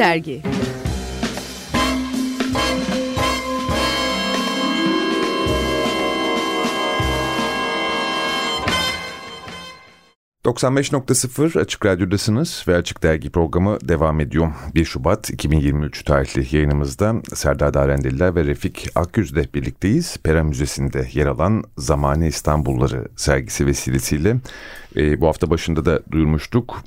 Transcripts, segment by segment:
Dergi ...95.0 Açık Radyo'dasınız ve Açık Dergi programı devam ediyor. 1 Şubat 2023 tarihli yayınımızda Serdar Darendeliler ve Refik Akgüz'le birlikteyiz. Pera Müzesi'nde yer alan Zamane İstanbulları sergisi vesilesiyle... E, ...bu hafta başında da duyurmuştuk.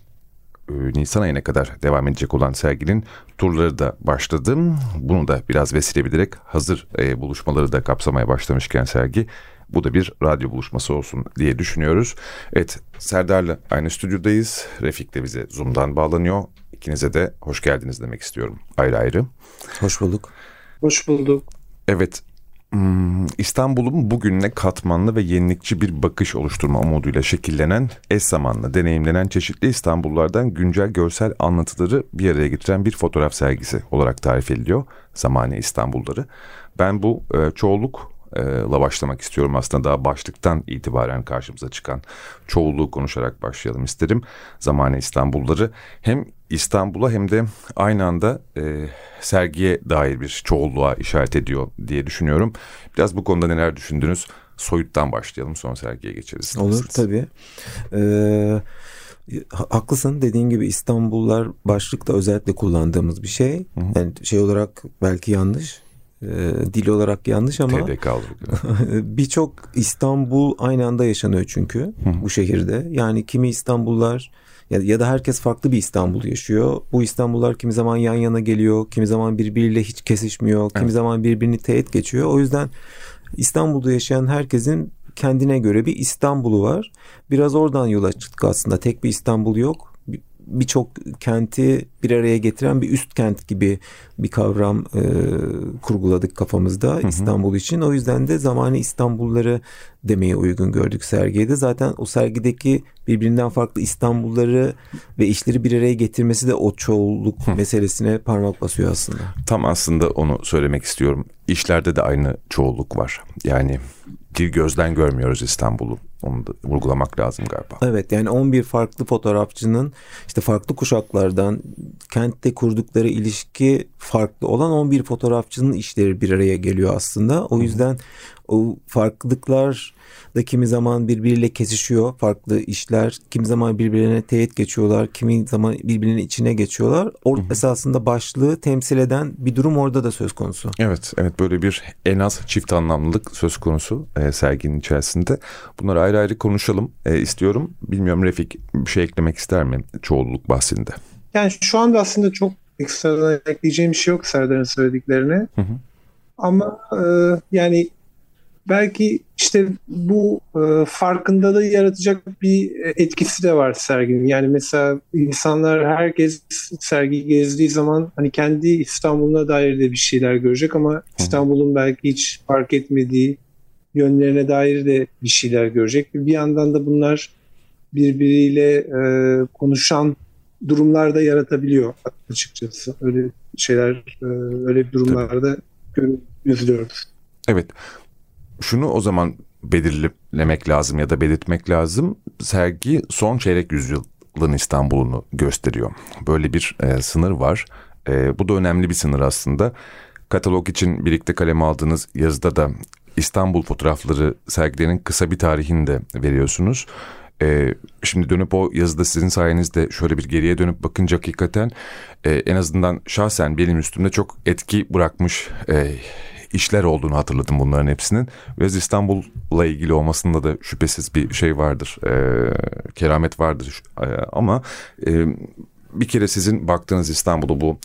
E, Nisan ayına kadar devam edecek olan serginin turları da başladı. Bunu da biraz vesile bilerek hazır e, buluşmaları da kapsamaya başlamışken sergi bu da bir radyo buluşması olsun diye düşünüyoruz. Evet Serdar'la aynı stüdyodayız. Refik de bize Zoom'dan bağlanıyor. İkinize de hoş geldiniz demek istiyorum ayrı ayrı. Hoş bulduk. Hoş bulduk. Evet İstanbul'un bugününe katmanlı ve yenilikçi bir bakış oluşturma umuduyla şekillenen, eş zamanlı deneyimlenen çeşitli İstanbullardan güncel görsel anlatıları bir araya getiren bir fotoğraf sergisi olarak tarif ediliyor. Zamane İstanbulları. Ben bu e, çoğuluk la başlamak istiyorum aslında daha başlıktan itibaren karşımıza çıkan çoğulluğu konuşarak başlayalım isterim. Zamane İstanbulları hem İstanbul'a hem de aynı anda e, sergiye dair bir çoğulluğa işaret ediyor diye düşünüyorum. Biraz bu konuda neler düşündünüz? Soyuttan başlayalım sonra sergiye geçeriz. Olur tabii. Ee, haklısın dediğin gibi İstanbullar başlıkta özellikle kullandığımız bir şey. Hı hı. Yani şey olarak belki yanlış e, dil olarak yanlış ama birçok İstanbul aynı anda yaşanıyor çünkü Hı. bu şehirde. Yani kimi İstanbullar ya, ya da herkes farklı bir İstanbul yaşıyor. Bu İstanbullar kimi zaman yan yana geliyor, kimi zaman birbiriyle hiç kesişmiyor, evet. kimi zaman birbirini teğet geçiyor. O yüzden İstanbul'da yaşayan herkesin kendine göre bir İstanbul'u var. Biraz oradan yola çıktık aslında. Tek bir İstanbul yok birçok kenti bir araya getiren bir üst kent gibi bir kavram e, kurguladık kafamızda hı hı. İstanbul için. O yüzden de zamanı İstanbulları demeye uygun gördük sergide. Zaten o sergideki birbirinden farklı İstanbulları ve işleri bir araya getirmesi de o çoğulluk hı. meselesine parmak basıyor aslında. Tam aslında onu söylemek istiyorum. İşlerde de aynı çoğulluk var. Yani bir gözden görmüyoruz İstanbul'u. Onu da vurgulamak lazım galiba. Evet yani 11 farklı fotoğrafçının işte farklı kuşaklardan kentte kurdukları ilişki farklı olan 11 fotoğrafçının işleri bir araya geliyor aslında. O yüzden o farklılıklar da kimi zaman birbiriyle kesişiyor farklı işler. Kimi zaman birbirlerine teyit geçiyorlar. Kimi zaman birbirinin içine geçiyorlar. O esasında başlığı temsil eden bir durum orada da söz konusu. Evet, evet böyle bir en az çift anlamlılık söz konusu e, serginin içerisinde. Bunları ayrı ayrı konuşalım e, istiyorum. Bilmiyorum Refik bir şey eklemek ister mi çoğulluk bahsinde? Yani şu anda aslında çok ekstradan ekleyeceğim bir şey yok Serdar'ın söylediklerine. Hı hı. Ama e, yani belki işte bu e, farkındalığı yaratacak bir etkisi de var serginin. Yani mesela insanlar herkes sergi gezdiği zaman hani kendi İstanbul'una dair de bir şeyler görecek ama İstanbul'un belki hiç fark etmediği yönlerine dair de bir şeyler görecek. Bir yandan da bunlar birbiriyle e, konuşan durumlarda yaratabiliyor açıkçası. Öyle şeyler, e, öyle durumlarda gözlüyoruz. Evet şunu o zaman belirlemek lazım ya da belirtmek lazım. Sergi son çeyrek yüzyılın İstanbul'unu gösteriyor. Böyle bir e, sınır var. E, bu da önemli bir sınır aslında. Katalog için birlikte kaleme aldığınız yazıda da İstanbul fotoğrafları sergilerinin kısa bir tarihini de veriyorsunuz. Ee, şimdi dönüp o yazıda sizin sayenizde şöyle bir geriye dönüp bakınca hakikaten e, en azından şahsen benim üstümde çok etki bırakmış e, işler olduğunu hatırladım bunların hepsinin. Ve İstanbul'la ilgili olmasında da şüphesiz bir şey vardır. E, keramet vardır. E, ama e, bir kere sizin baktığınız İstanbul'u bu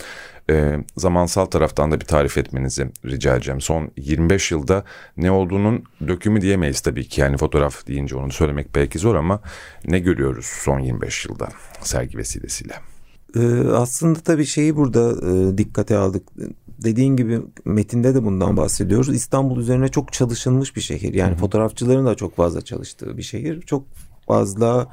e, zamansal taraftan da bir tarif etmenizi rica edeceğim. Son 25 yılda ne olduğunun dökümü diyemeyiz tabii ki. Yani fotoğraf deyince onu söylemek belki zor ama ne görüyoruz son 25 yılda sergi vesilesiyle? Ee, aslında tabii şeyi burada e, dikkate aldık dediğin gibi metinde de bundan bahsediyoruz. İstanbul üzerine çok çalışılmış bir şehir. Yani Hı-hı. fotoğrafçıların da çok fazla çalıştığı bir şehir. Çok fazla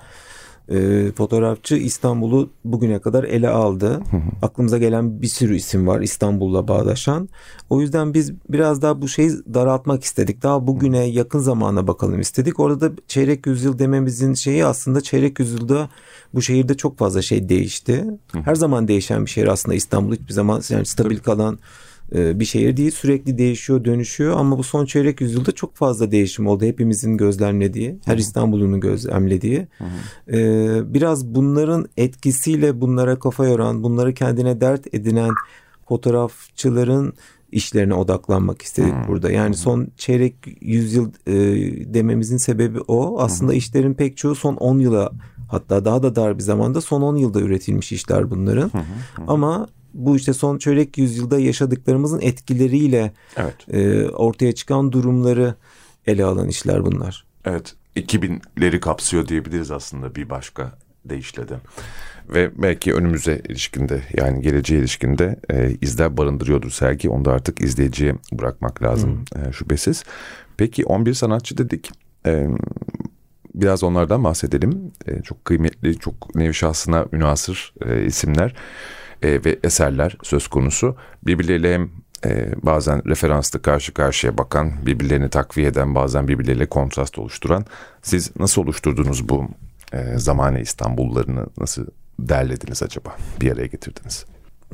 e, fotoğrafçı İstanbul'u bugüne kadar ele aldı. Aklımıza gelen bir sürü isim var İstanbul'la bağdaşan. O yüzden biz biraz daha bu şeyi daraltmak istedik. Daha bugüne yakın zamana bakalım istedik. Orada da çeyrek yüzyıl dememizin şeyi aslında çeyrek yüzyılda bu şehirde çok fazla şey değişti. Her zaman değişen bir şehir aslında İstanbul hiçbir zaman yani stabil kalan bir şehir değil. Sürekli değişiyor, dönüşüyor ama bu son çeyrek yüzyılda çok fazla değişim oldu. Hepimizin gözlemlediği, her İstanbul'un gözlemlediği. Ee, biraz bunların etkisiyle bunlara kafa yoran, bunları kendine dert edinen fotoğrafçıların işlerine odaklanmak istedik hmm. burada. Yani son çeyrek yüzyıl e, dememizin sebebi o. Aslında hmm. işlerin pek çoğu son 10 yıla hatta daha da dar bir zamanda son 10 yılda üretilmiş işler bunların. Hmm. Ama bu işte son çeyrek yüzyılda yaşadıklarımızın etkileriyle evet. e, ortaya çıkan durumları ele alan işler bunlar. Evet 2000'leri kapsıyor diyebiliriz aslında bir başka deyişle de. Ve belki önümüze ilişkinde yani geleceğe ilişkinde e, izler barındırıyordur sergi. Onu da artık izleyiciye bırakmak lazım hmm. e, şüphesiz. Peki 11 sanatçı dedik. E, biraz onlardan bahsedelim. E, çok kıymetli, çok nevi şahsına münasır e, isimler e, ve eserler söz konusu. Birbirleriyle hem e, bazen referanslı karşı karşıya bakan, birbirlerini takviye eden, bazen birbirleriyle kontrast oluşturan. Siz nasıl oluşturdunuz bu e, zamane İstanbullarını nasıl derlediniz acaba? Bir araya getirdiniz.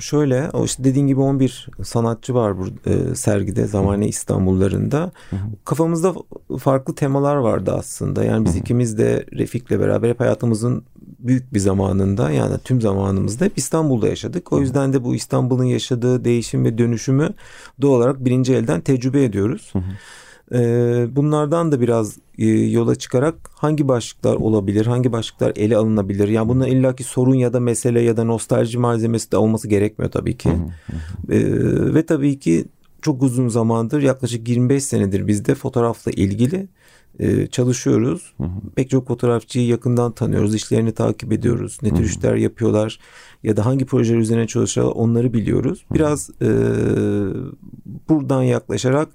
Şöyle o işte dediğin gibi 11 sanatçı var bu e, sergide Zamane İstanbullarında. Hı hı. Kafamızda farklı temalar vardı aslında. Yani biz hı hı. ikimiz de Refik'le beraber hep hayatımızın büyük bir zamanında yani tüm zamanımızda hep İstanbul'da yaşadık. O yüzden de bu İstanbul'un yaşadığı değişim ve dönüşümü doğal olarak birinci elden tecrübe ediyoruz. Hı hı. Ee, bunlardan da biraz e, yola çıkarak hangi başlıklar olabilir, hangi başlıklar ele alınabilir? Yani bunun illaki sorun ya da mesele ya da nostalji malzemesi de olması gerekmiyor tabii ki. Ee, ve tabii ki çok uzun zamandır yaklaşık 25 senedir bizde fotoğrafla ilgili e, çalışıyoruz. Hı hı. Pek çok fotoğrafçıyı yakından tanıyoruz, işlerini takip ediyoruz. Ne tür işler yapıyorlar ya da hangi projeler üzerine çalışıyorlar onları biliyoruz. Biraz e, buradan yaklaşarak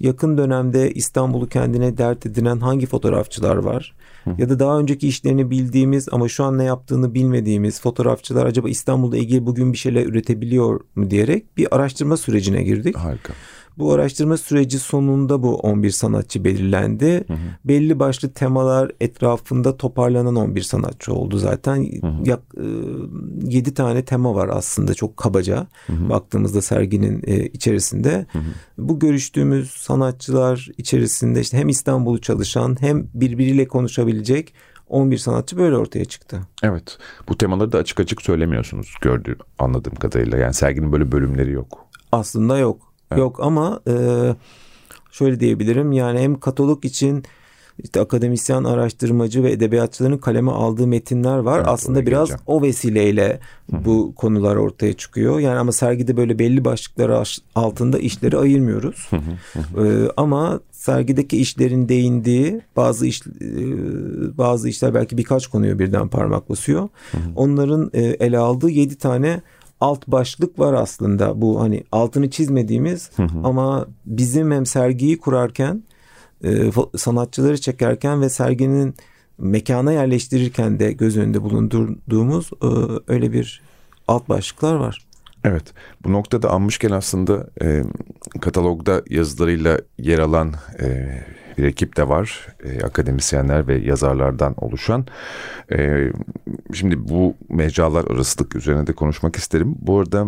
yakın dönemde İstanbul'u kendine dert edinen hangi fotoğrafçılar var? Hı. Ya da daha önceki işlerini bildiğimiz ama şu an ne yaptığını bilmediğimiz fotoğrafçılar acaba İstanbul'da ilgili bugün bir şeyler üretebiliyor mu diyerek bir araştırma sürecine girdik. Harika. Bu araştırma süreci sonunda bu 11 sanatçı belirlendi. Hı hı. Belli başlı temalar etrafında toparlanan 11 sanatçı oldu zaten. Hı hı. Yak, e, 7 tane tema var aslında çok kabaca hı hı. baktığımızda serginin e, içerisinde. Hı hı. Bu görüştüğümüz sanatçılar içerisinde işte hem İstanbul'u çalışan hem birbiriyle konuşabilecek 11 sanatçı böyle ortaya çıktı. Evet. Bu temaları da açık açık söylemiyorsunuz gördüğüm anladığım kadarıyla. Yani serginin böyle bölümleri yok. Aslında yok. Evet. Yok ama e, şöyle diyebilirim yani hem katalog için işte akademisyen, araştırmacı ve edebiyatçıların kaleme aldığı metinler var. Evet, Aslında biraz geleceğim. o vesileyle Hı-hı. bu konular ortaya çıkıyor. Yani ama sergide böyle belli başlıklar altında işleri ayırmıyoruz. Ee, ama sergideki işlerin değindiği bazı iş e, bazı işler belki birkaç konuyu birden parmak basıyor. Onların e, ele aldığı yedi tane alt başlık var aslında bu hani altını çizmediğimiz hı hı. ama bizim hem sergiyi kurarken e, sanatçıları çekerken ve serginin mekana yerleştirirken de göz önünde bulundurduğumuz e, öyle bir alt başlıklar var. Evet bu noktada anmışken aslında e, katalogda yazılarıyla yer alan e, bir ekip de var. E, akademisyenler ve yazarlardan oluşan. E, şimdi bu mecralar arasılık üzerine de konuşmak isterim. Bu arada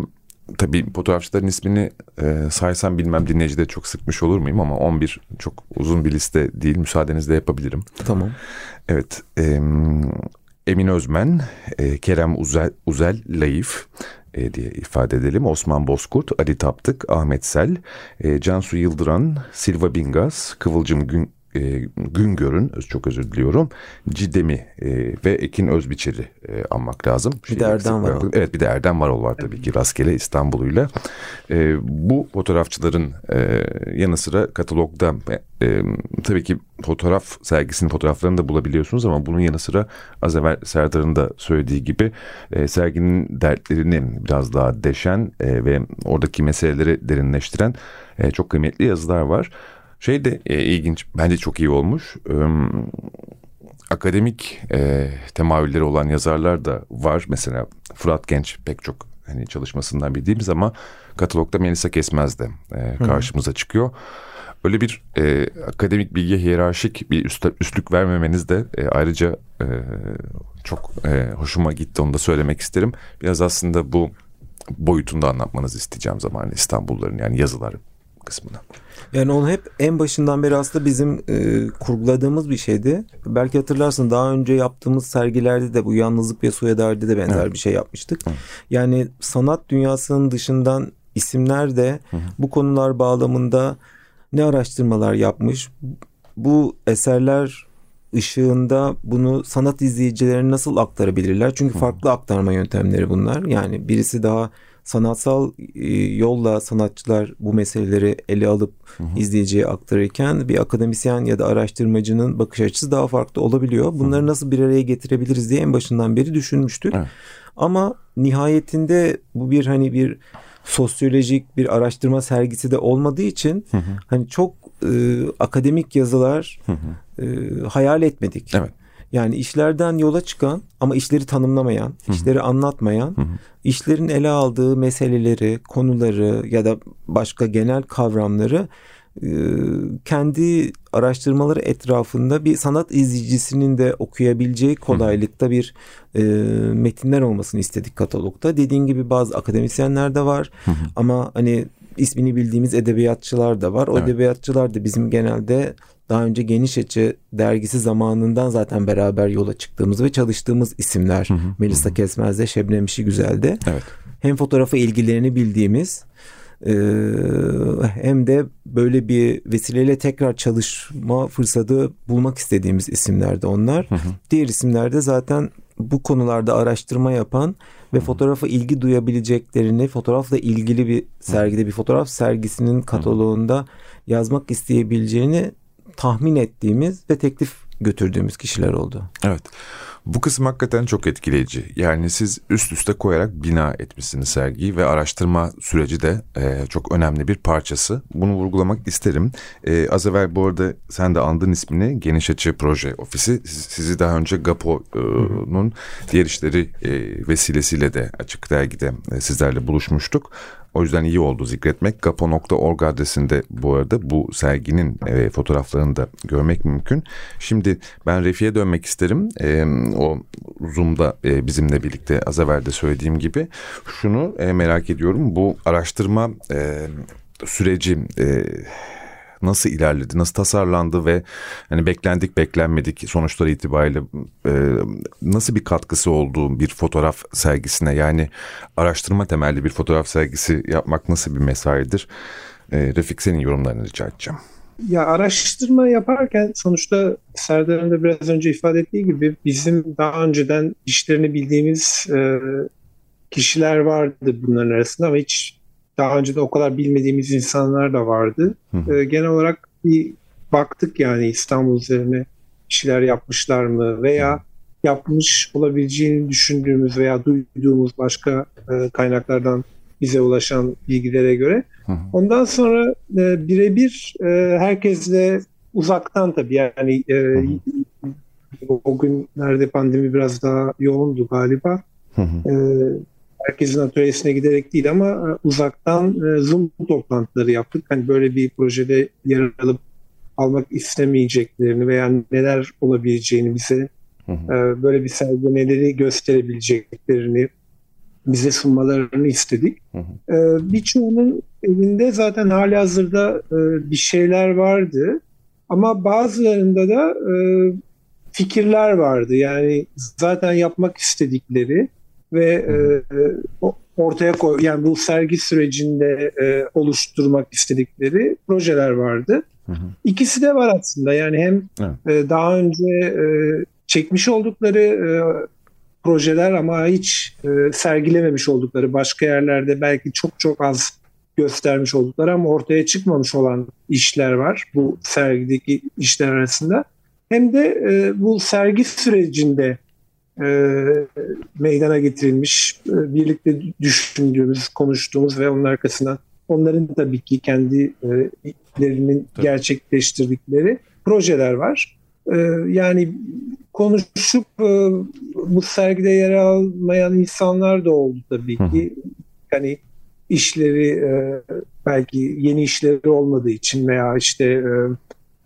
tabii fotoğrafçıların ismini e, saysam bilmem dinleyicide çok sıkmış olur muyum ama 11 çok uzun bir liste değil. Müsaadenizle yapabilirim. Tamam. Evet. E, Emin Özmen, e, Kerem Uzel, Uzel Layif, e, diye ifade edelim. Osman Bozkurt, Ali Taptık, Ahmet Sel, e, Cansu Yıldıran, Silva Bingaz, Kıvılcım Gün, e, Güngör'ün, çok özür diliyorum, Cidem'i e, ve Ekin Özbiçer'i e, anmak lazım. Bir şey, de Erdem var. Evet bir de Erdem Varol var tabii ki rastgele İstanbul'uyla. E, bu fotoğrafçıların e, yanı sıra katalogda e, tabii ki fotoğraf sergisinin fotoğraflarını da bulabiliyorsunuz ama bunun yanı sıra az evvel Serdar'ın da söylediği gibi e, serginin dertlerini biraz daha deşen e, ve oradaki meseleleri derinleştiren e, çok kıymetli yazılar var. Şey de e, ilginç, bence çok iyi olmuş. E, akademik e, temayülleri olan yazarlar da var. Mesela Fırat Genç pek çok hani çalışmasından bildiğimiz ama katalogda Melisa Kesmez de e, karşımıza Hı. çıkıyor. Öyle bir e, akademik bilgi hiyerarşik bir üst, üstlük vermemeniz de e, ayrıca e, çok e, hoşuma gitti onu da söylemek isterim. Biraz aslında bu boyutunu da anlatmanızı isteyeceğim zaman İstanbulluların yani yazılar kısmına. Yani onu hep en başından beri aslında bizim e, kurguladığımız bir şeydi. Belki hatırlarsın daha önce yaptığımız sergilerde de bu Yalnızlık ve Suya de benzer evet. bir şey yapmıştık. Hı. Yani sanat dünyasının dışından isimler de hı hı. bu konular bağlamında ne araştırmalar yapmış, bu eserler ışığında bunu sanat izleyicilerine nasıl aktarabilirler? Çünkü farklı aktarma yöntemleri bunlar. Yani birisi daha sanatsal e, yolla sanatçılar bu meseleleri ele alıp hı hı. izleyiciye aktarırken bir akademisyen ya da araştırmacının bakış açısı daha farklı olabiliyor. Bunları hı. nasıl bir araya getirebiliriz diye en başından beri düşünmüştük. Evet. Ama nihayetinde bu bir hani bir sosyolojik bir araştırma sergisi de olmadığı için hı hı. hani çok e, akademik yazılar hı hı. E, hayal etmedik. Evet. Yani işlerden yola çıkan ama işleri tanımlamayan, Hı-hı. işleri anlatmayan, Hı-hı. işlerin ele aldığı meseleleri, konuları ya da başka genel kavramları kendi araştırmaları etrafında bir sanat izleyicisinin de okuyabileceği kolaylıkta bir e, metinler olmasını istedik katalogda. Dediğin gibi bazı akademisyenler de var hı hı. ama hani ismini bildiğimiz edebiyatçılar da var. O evet. edebiyatçılar da bizim genelde daha önce Geniş Açı dergisi zamanından zaten beraber yola çıktığımız ve çalıştığımız isimler. Hı hı, Melisa hı. Kesmez'de, Şebnem İşi Güzel'de. Evet. Hem fotoğrafa ilgilerini bildiğimiz e, hem de böyle bir vesileyle tekrar çalışma fırsatı bulmak istediğimiz isimlerde onlar. Hı hı. Diğer isimlerde zaten bu konularda araştırma yapan ve fotoğrafa ilgi duyabileceklerini fotoğrafla ilgili bir sergide bir fotoğraf sergisinin kataloğunda yazmak isteyebileceğini tahmin ettiğimiz ve teklif götürdüğümüz kişiler oldu. Evet. Bu kısım hakikaten çok etkileyici. Yani siz üst üste koyarak bina etmişsiniz sergiyi ve araştırma süreci de e, çok önemli bir parçası. Bunu vurgulamak isterim. E, az evvel bu arada sen de andın ismini Geniş Açı Proje Ofisi. Sizi daha önce GAPO'nun diğer işleri e, vesilesiyle de Açık Dergi'de e, sizlerle buluşmuştuk. O yüzden iyi oldu zikretmek. Gapo.org adresinde bu arada bu serginin e, fotoğraflarını da görmek mümkün. Şimdi ben Refi'ye dönmek isterim. E, o Zoom'da e, bizimle birlikte az evvel de söylediğim gibi. Şunu e, merak ediyorum. Bu araştırma e, süreci... E, nasıl ilerledi, nasıl tasarlandı ve hani beklendik beklenmedik sonuçları itibariyle e, nasıl bir katkısı olduğu bir fotoğraf sergisine yani araştırma temelli bir fotoğraf sergisi yapmak nasıl bir mesaidir? E, Refik senin yorumlarını rica edeceğim. Ya araştırma yaparken sonuçta Serdar'ın da biraz önce ifade ettiği gibi bizim daha önceden işlerini bildiğimiz e, kişiler vardı bunların arasında ama hiç daha önce de o kadar bilmediğimiz insanlar da vardı. Hı E, genel olarak bir baktık yani İstanbul üzerine kişiler yapmışlar mı veya hı. yapmış olabileceğini düşündüğümüz veya duyduğumuz başka e, kaynaklardan bize ulaşan bilgilere göre. Hı hı. Ondan sonra e, birebir e, herkesle uzaktan tabii yani e, hı hı. o günlerde pandemi biraz daha yoğundu galiba. Hı hı. E, herkesin atölyesine giderek değil ama e, uzaktan e, Zoom toplantıları yaptık. Hani böyle bir projede yer alıp almak istemeyeceklerini veya neler olabileceğini bize hı hı. E, böyle bir sergi neleri gösterebileceklerini bize sunmalarını istedik. Hı hı. Birçoğunun elinde zaten hali hazırda bir şeyler vardı. Ama bazılarında da fikirler vardı. Yani zaten yapmak istedikleri ve e, ortaya koy yani bu sergi sürecinde e, oluşturmak istedikleri projeler vardı. Hı hı. İkisi de var aslında yani hem e, daha önce e, çekmiş oldukları e, projeler ama hiç e, sergilememiş oldukları başka yerlerde belki çok çok az göstermiş oldukları ama ortaya çıkmamış olan işler var bu sergideki işler arasında. Hem de e, bu sergi sürecinde e, meydana getirilmiş, e, birlikte düşündüğümüz, konuştuğumuz ve onun arkasından onların tabii ki kendilerinin gerçekleştirdikleri projeler var. e, yani konuşup e, bu sergide yer almayan insanlar da oldu tabii ki. Hani işleri e, belki yeni işleri olmadığı için veya işte e,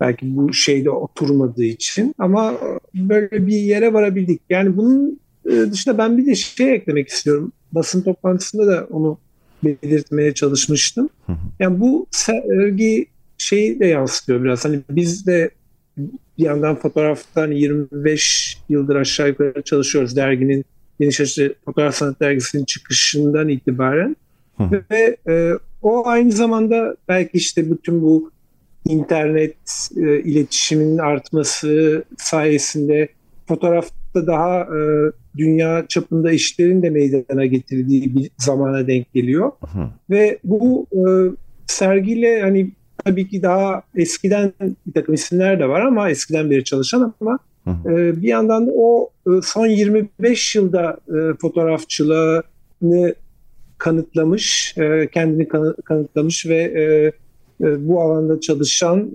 belki bu şeyde oturmadığı için ama böyle bir yere varabildik. Yani bunun e, dışında ben bir de şey eklemek istiyorum. Basın toplantısında da onu belirtmeye çalışmıştım. Yani bu sergi şeyi de yansıtıyor biraz. Hani biz de bir yandan fotoğraftan 25 yıldır aşağı yukarı çalışıyoruz. Derginin Geniş Açı Fotoğraf Sanat Dergisi'nin çıkışından itibaren. Ve e, o aynı zamanda belki işte bütün bu internet e, iletişimin artması sayesinde fotoğrafta daha e, dünya çapında işlerin de meydana getirdiği bir zamana denk geliyor. Hı. Ve bu e, sergiyle hani tabii ki daha eskiden bir takım isimler de var ama eskiden beri çalışan ama hı hı. E, bir yandan da o e, son 25 yılda e, fotoğrafçılığını kanıtlamış, e, kendini kanıtlamış ve e, bu alanda çalışan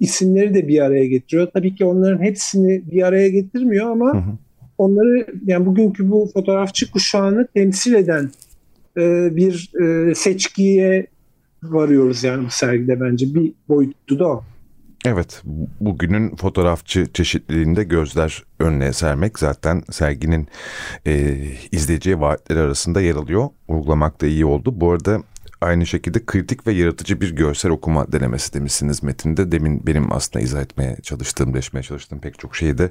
isimleri de bir araya getiriyor. Tabii ki onların hepsini bir araya getirmiyor ama hı hı. onları yani bugünkü bu fotoğrafçı kuşağını temsil eden bir seçkiye varıyoruz yani bu sergide bence bir boyutu da o. Evet, bugünün fotoğrafçı çeşitliliğinde gözler önüne sermek zaten serginin e, izleyiciye vaatleri arasında yer alıyor. Vurgulamak da iyi oldu. Bu arada aynı şekilde kritik ve yaratıcı bir görsel okuma denemesi demişsiniz metinde. Demin benim aslında izah etmeye çalıştığım, deşmeye çalıştığım pek çok şeyi de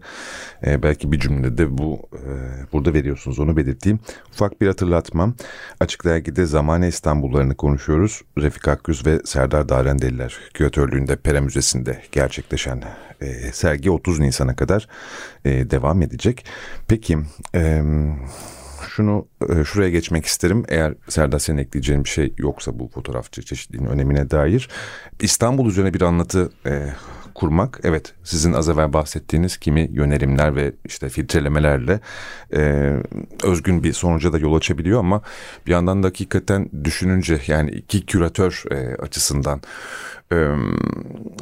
e, belki bir cümlede bu e, burada veriyorsunuz onu belirteyim. Ufak bir hatırlatmam. Açık Dergi'de Zamane İstanbullarını konuşuyoruz. Refik Akgüz ve Serdar Darendeliler küratörlüğünde Pera Müzesi'nde gerçekleşen e, sergi 30 Nisan'a kadar e, devam edecek. Peki... E, şunu e, şuraya geçmek isterim. Eğer Serdar senin ekleyeceğin bir şey yoksa bu fotoğrafçı çeşitliliğinin önemine dair. İstanbul üzerine bir anlatı e, kurmak evet sizin az evvel bahsettiğiniz kimi yönelimler ve işte filtrelemelerle e, özgün bir sonuca da yol açabiliyor ama bir yandan da hakikaten düşününce yani iki küratör e, açısından e,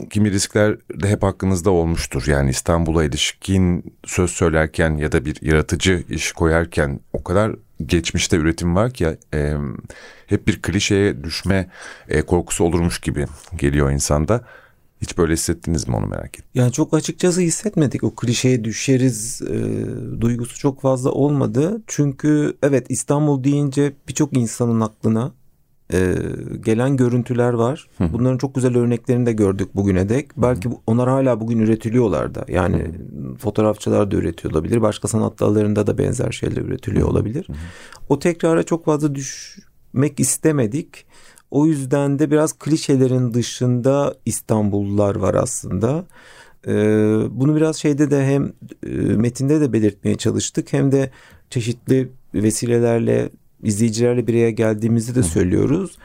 kimi riskler de hep hakkınızda olmuştur. Yani İstanbul'a ilişkin söz söylerken ya da bir yaratıcı iş koyarken o kadar geçmişte üretim var ki e, hep bir klişeye düşme e, korkusu olurmuş gibi geliyor insanda. Hiç böyle hissettiniz mi onu merak ettim. Yani çok açıkçası hissetmedik. O klişeye düşeriz e, duygusu çok fazla olmadı. Çünkü evet İstanbul deyince birçok insanın aklına e, gelen görüntüler var. Bunların çok güzel örneklerini de gördük bugüne dek. Belki onlar hala bugün üretiliyorlar da. Yani fotoğrafçılar da üretiyor olabilir. Başka sanat dallarında da benzer şeyler üretiliyor olabilir. O tekrara çok fazla düşmek istemedik. O yüzden de biraz klişelerin dışında İstanbullular var aslında. Ee, bunu biraz şeyde de hem e, metinde de belirtmeye çalıştık hem de çeşitli vesilelerle izleyicilerle bir araya geldiğimizde de söylüyoruz.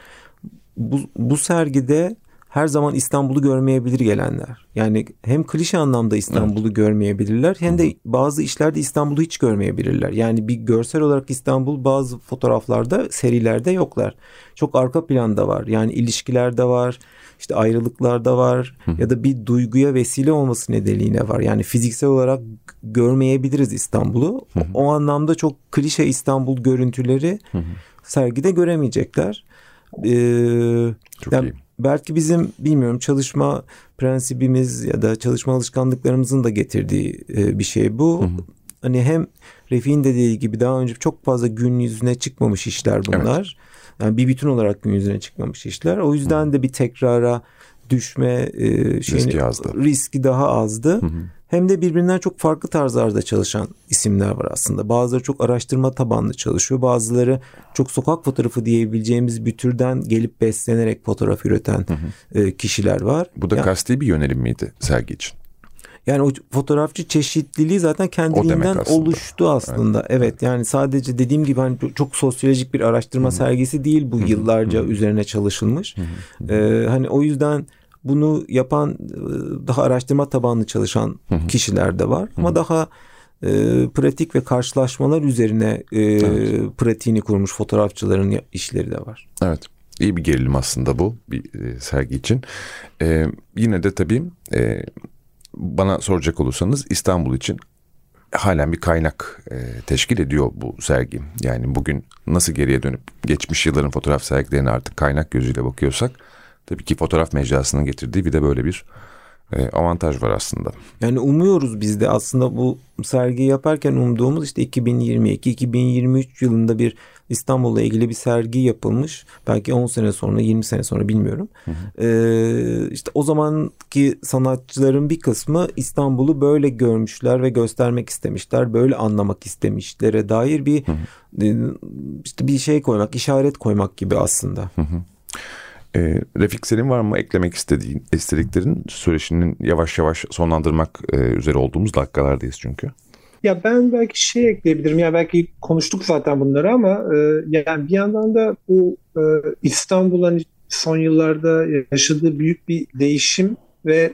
Bu, bu sergide her zaman İstanbul'u görmeyebilir gelenler. Yani hem klişe anlamda İstanbul'u evet. görmeyebilirler hem de bazı işlerde İstanbul'u hiç görmeyebilirler. Yani bir görsel olarak İstanbul bazı fotoğraflarda, serilerde yoklar. Çok arka planda var. Yani ilişkilerde var, işte ayrılıklarda var ya da bir duyguya vesile olması nedeniyle var. Yani fiziksel olarak görmeyebiliriz İstanbul'u. O anlamda çok klişe İstanbul görüntüleri sergide göremeyecekler. Ee, çok yani iyi belki bizim bilmiyorum çalışma prensibimiz ya da çalışma alışkanlıklarımızın da getirdiği e, bir şey bu. Hı hı. Hani hem Refik'in dediği gibi daha önce çok fazla gün yüzüne çıkmamış işler bunlar. Evet. Yani bir bütün olarak gün yüzüne çıkmamış işler. O yüzden hı. de bir tekrara düşme e, şeyini, riski, azdı. riski daha azdı. Hı hı. Hem de birbirinden çok farklı tarzlarda çalışan isimler var aslında. Bazıları çok araştırma tabanlı çalışıyor. Bazıları çok sokak fotoğrafı diyebileceğimiz bir türden gelip beslenerek fotoğraf üreten hı hı. E, kişiler var. Bu da yani, kasti bir yönelim miydi sergi için? Yani o fotoğrafçı çeşitliliği zaten kendiliğinden aslında. oluştu aslında. Evet. evet yani sadece dediğim gibi hani çok sosyolojik bir araştırma Hı-hı. sergisi değil bu Hı-hı. yıllarca Hı-hı. üzerine çalışılmış. Hı-hı. Ee, hani o yüzden bunu yapan daha araştırma tabanlı çalışan hı hı. kişiler de var. Hı hı. Ama daha e, pratik ve karşılaşmalar üzerine e, evet. pratiğini kurmuş fotoğrafçıların işleri de var. Evet. İyi bir gerilim aslında bu bir e, sergi için. E, yine de tabii e, bana soracak olursanız İstanbul için halen bir kaynak e, teşkil ediyor bu sergi. Yani bugün nasıl geriye dönüp geçmiş yılların fotoğraf sergilerine artık kaynak gözüyle bakıyorsak tabii ki fotoğraf mecrasının getirdiği bir de böyle bir e, avantaj var aslında. Yani umuyoruz biz de aslında bu sergiyi yaparken umduğumuz işte 2022-2023 yılında bir İstanbul'la ilgili bir sergi yapılmış. Belki 10 sene sonra 20 sene sonra bilmiyorum. Hı hı. Ee, işte o zamanki sanatçıların bir kısmı İstanbul'u böyle görmüşler ve göstermek istemişler. Böyle anlamak istemişlere dair bir hı hı. E, işte bir şey koymak, işaret koymak gibi aslında. Hı hı. E, Refik senin var mı eklemek istediğin istediklerin söyleşinin yavaş yavaş sonlandırmak e, üzere olduğumuz dakikalardayız çünkü. Ya ben belki şey ekleyebilirim. Ya belki konuştuk zaten bunları ama e, yani bir yandan da bu e, İstanbul'un son yıllarda yaşadığı büyük bir değişim ve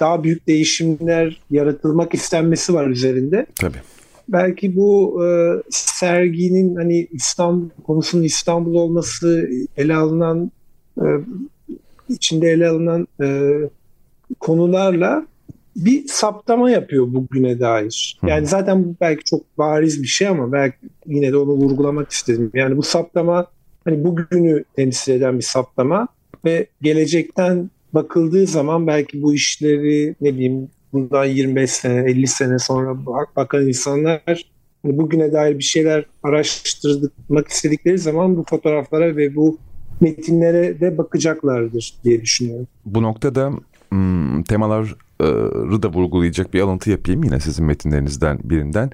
daha büyük değişimler yaratılmak istenmesi var üzerinde. Tabii. Belki bu e, serginin hani İstanbul konusunun İstanbul olması ele alınan içinde ele alınan e, konularla bir saptama yapıyor bugüne dair. Yani zaten bu belki çok bariz bir şey ama belki yine de onu vurgulamak istedim. Yani bu saptama hani bugünü temsil eden bir saptama ve gelecekten bakıldığı zaman belki bu işleri ne bileyim bundan 25 sene 50 sene sonra bakan insanlar hani bugüne dair bir şeyler araştırmak istedikleri zaman bu fotoğraflara ve bu metinlere de bakacaklardır diye düşünüyorum. Bu noktada hmm, temaları da vurgulayacak bir alıntı yapayım yine sizin metinlerinizden birinden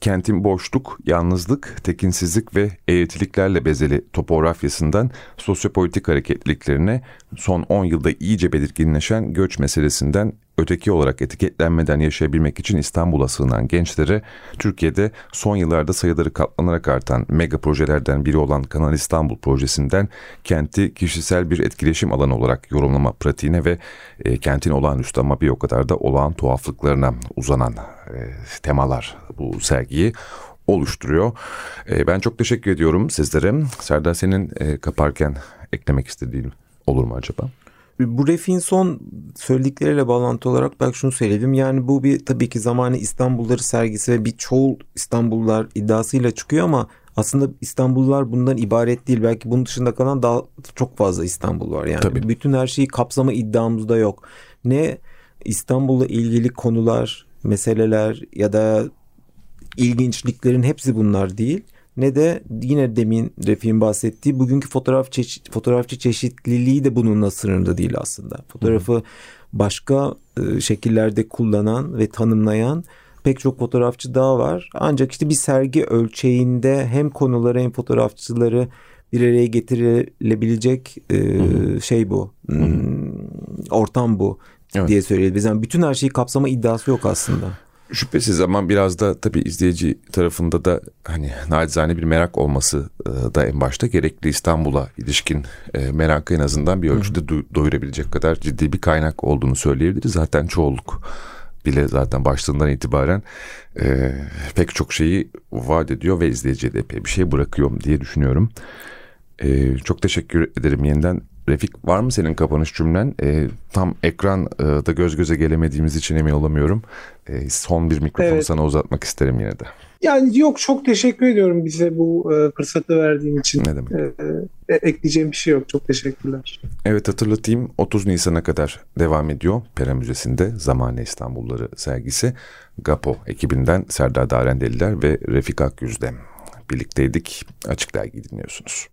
kentin boşluk, yalnızlık, tekinsizlik ve eğretiliklerle bezeli topografyasından sosyopolitik hareketliliklerine son 10 yılda iyice belirginleşen göç meselesinden öteki olarak etiketlenmeden yaşayabilmek için İstanbul'a sığınan gençlere Türkiye'de son yıllarda sayıları katlanarak artan mega projelerden biri olan Kanal İstanbul projesinden kenti kişisel bir etkileşim alanı olarak yorumlama pratiğine ve e, kentin olağanüstü ama bir o kadar da olağan tuhaflıklarına uzanan e, temalar bu sergiyi oluşturuyor. E, ben çok teşekkür ediyorum sizlere. Serdar senin e, kaparken eklemek istediğin olur mu acaba? Bu Refin son söyledikleriyle bağlantı olarak belki şunu söyledim. Yani bu bir tabii ki zamanı İstanbulları sergisi ve bir çoğul İstanbullular iddiasıyla çıkıyor ama aslında İstanbullular bundan ibaret değil. Belki bunun dışında kalan daha çok fazla İstanbul var. Yani tabii. bütün her şeyi kapsama iddiamızda yok. Ne İstanbul'la ilgili konular, meseleler ya da ilginçliklerin hepsi bunlar değil ne de yine demin Refik'in bahsettiği bugünkü fotoğraf çeşit, fotoğrafçı çeşitliliği de bununla sınırlı değil aslında. Fotoğrafı başka e, şekillerde kullanan ve tanımlayan pek çok fotoğrafçı daha var. Ancak işte bir sergi ölçeğinde hem konuları hem fotoğrafçıları bir araya getirilebilecek e, şey bu. Hmm, ortam bu evet. diye söyleyebiliriz. Yani bütün her şeyi kapsama iddiası yok aslında. Şüphesiz ama biraz da tabii izleyici tarafında da hani nacizane bir merak olması e, da en başta gerekli İstanbul'a ilişkin e, merakı en azından bir ölçüde doyurabilecek kadar ciddi bir kaynak olduğunu söyleyebiliriz. Zaten çoğunluk bile zaten başlığından itibaren e, pek çok şeyi vaat ediyor ve izleyiciye de epey bir şey bırakıyor diye düşünüyorum. E, çok teşekkür ederim yeniden Refik var mı senin kapanış cümlen? E, tam ekranda göz göze gelemediğimiz için emin olamıyorum. E, son bir mikrofonu evet. sana uzatmak isterim yine de. Yani yok çok teşekkür ediyorum bize bu e, fırsatı verdiğin için. Ne demek? E, e, ekleyeceğim bir şey yok. Çok teşekkürler. Evet hatırlatayım 30 Nisan'a kadar devam ediyor Pera Müzesi'nde Zamane İstanbulları sergisi. GAPO ekibinden Serdar Darendeliler ve Refik Akyüz'de birlikteydik. Açık Dergi dinliyorsunuz.